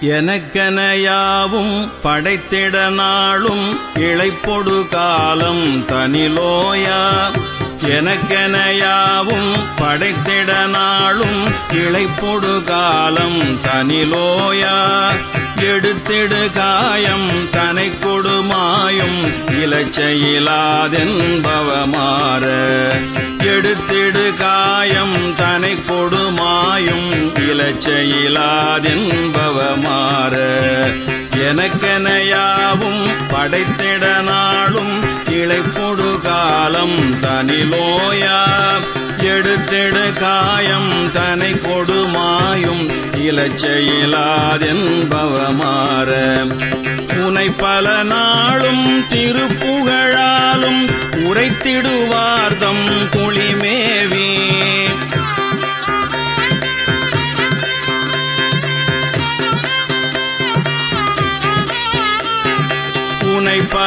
எனக்கென யாவும் படைத்திட நாளும் இழைப்பொடு காலம் தனிலோயா. எனக்கென யாவும் படைத்திட நாளும் இழைப்பொடு காலம் தனிலோயா. எடுத்திடு காயம் தனை கொடுமாயும் இலச்சையிலாதென்பவமாற எடுத்திடு இலச்சையிலாதென்பவமாற எனக்கெனையாவும் படைத்திட நாளும் இழைப்பொடு காலம் தனிலோயா. எடுத்திடு காயம் தனை கொடுமாயும் இலச்சையிலாதென்பவமாற உனை பல நாளும் திருப்புகழாலும் உரைத்திடுவார்தம் குளிமேவி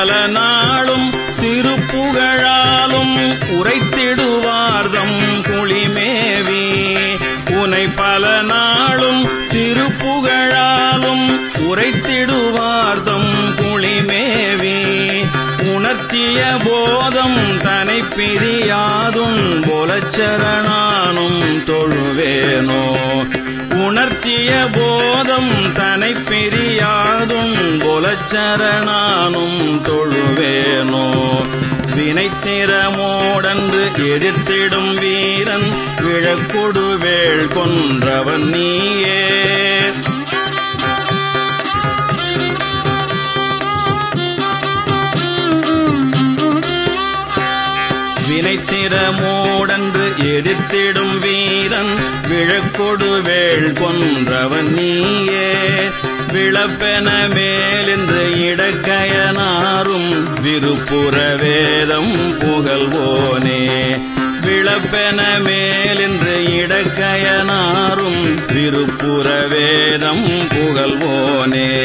பல நாளும் திருப்புகழாலும் உரைத்திடுவார்தம் குளிமேவி உனை பல நாளும் திருப்புகழாலும் உரைத்திடுவார்தம் குளிமேவி உணர்த்திய போதம் தனை பிரியாதும் போலச்சரணானும் தொழுவேனோ. உணர்த்திய போதம் தனை பிரியாதும் போலச்சரணானும் தொழுவேனோ? வினைத்திறமோடன்று எதிர்த்திடும் வீரன் விழக்கொடுவேள் கொன்றவன் நீயே. வினைத்திறமோடன்று எதிர்த்திடும் வீரன் விழக்கொடுவேள் கொன்றவன் நீயே. விளப்பென மேலென்று இடக்கயனாரும் விருப்புற வேதம் புகழ்வோனே. விளப்பென மேலின்று இடக்கயனாரும் விருப்புற வேதம் புகழ்வோனே.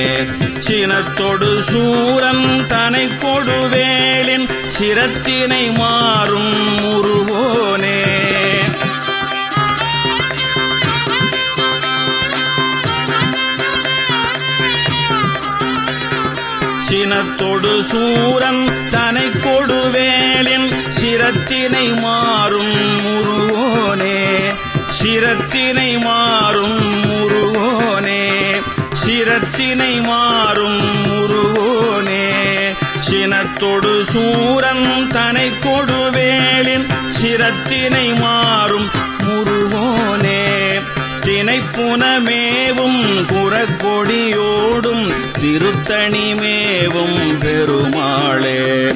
சினத்தொடு சூரன் தனை கொடுவேலின் சிரத்தினை மாறும் முருவோனே சினத்தொடு சூரன் தனை கொடுவேலின் சிரத்தினை மாறும் முருவோனே சிரத்தினை மாறும் முருவோனே சிரத்தினை மாறும் முருவோனே சினத்தொடு சூரன் தனை கொடுவேலின் சிரத்தினை மாறும் முருவோனே தினைப்புனமேவும் குறக்கொடியோடும் திருத்தணி மேவும் பெருமாளே.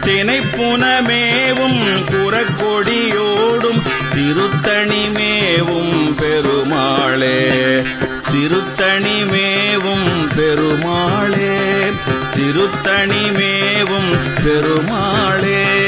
தினைப்புனமேவும் குறக்கொடியோடும் திருத்தணி மேவும் பெருமாளே. திருத்தணி மேவும் பெருமாளே. திருத்தணி பெருமாளே.